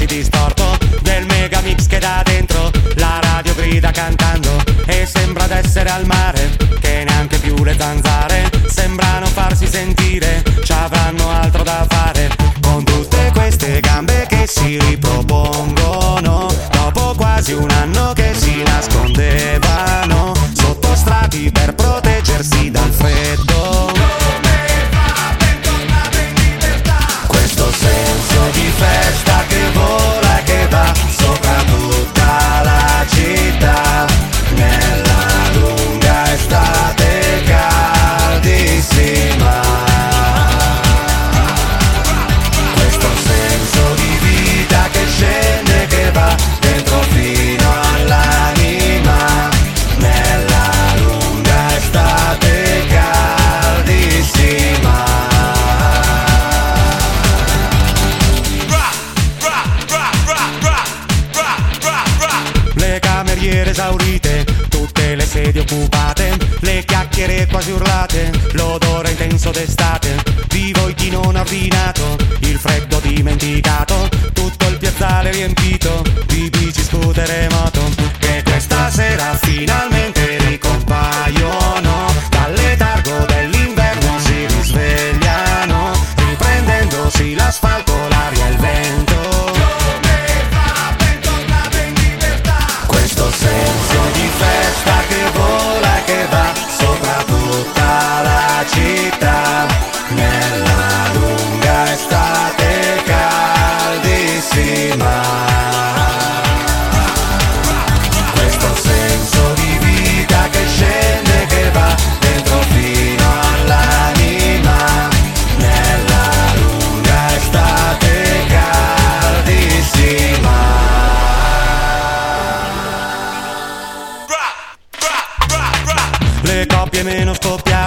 quasi distorto del megamix che da dentro la radio grida cantando. E sembra d'essere al mare che neanche più le zanzare sembrano farsi sentire. Ci avranno altro da fare con tutte queste gambe che si ripropongono. Dopo quasi un anno che si nascondevano cameriere esaurite, tutte le sedie occupate, le chiacchiere quasi urlate, l'odore intenso d'estate,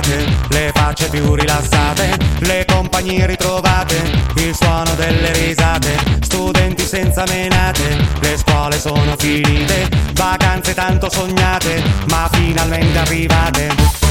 scoppiate, le facce più rilassate, le compagnie ritrovate, il suono delle risate, studenti senza menate, le scuole sono finite, vacanze tanto sognate, ma finalmente arrivate.